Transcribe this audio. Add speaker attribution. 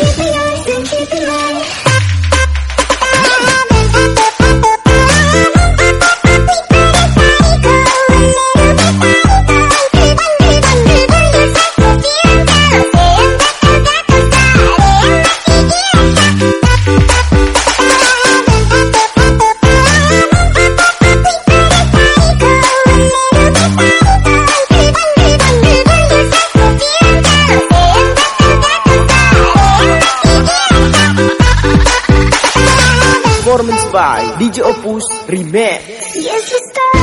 Speaker 1: Thank you. by DJ Opus Remix. Yes.